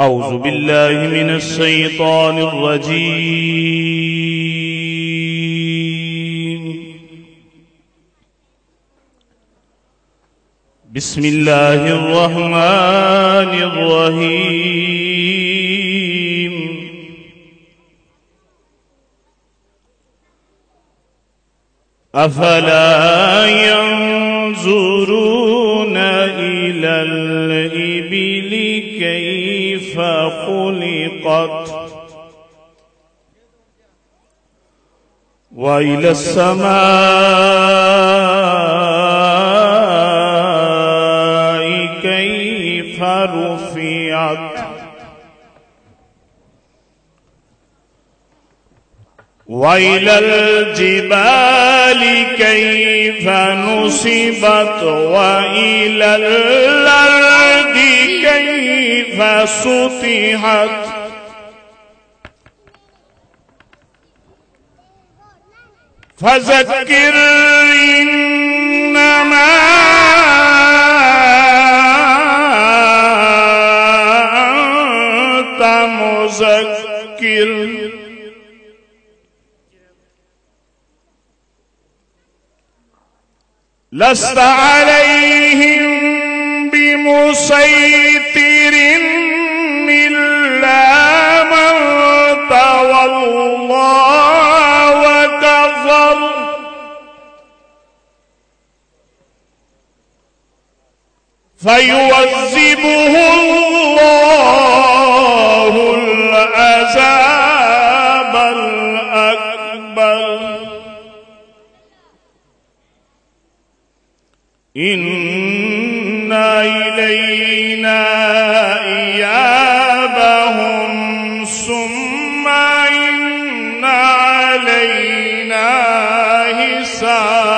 أعوذ بالله من الشيطان الرجيم. بسم الله الرحمن الرحيم. أفلا ينظرون إلى خلقت. وإلى السماء كيف رفعت. وإلى الجبال كيف نصبت وإلى الأرض كيف سطحت. فذكر إنما أنت مذكر. لست عليهم بمسيطر إلا من تولى وكفر. فيعذبه الله العذاب الأكبر. إن إلينا إيابهم ثم إن علينا حسابهم.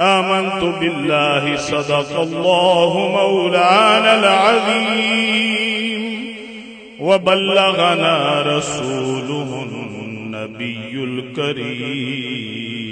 آمنت بالله صدق الله مولانا العظيم. وبلغنا رسوله النبي الكريم.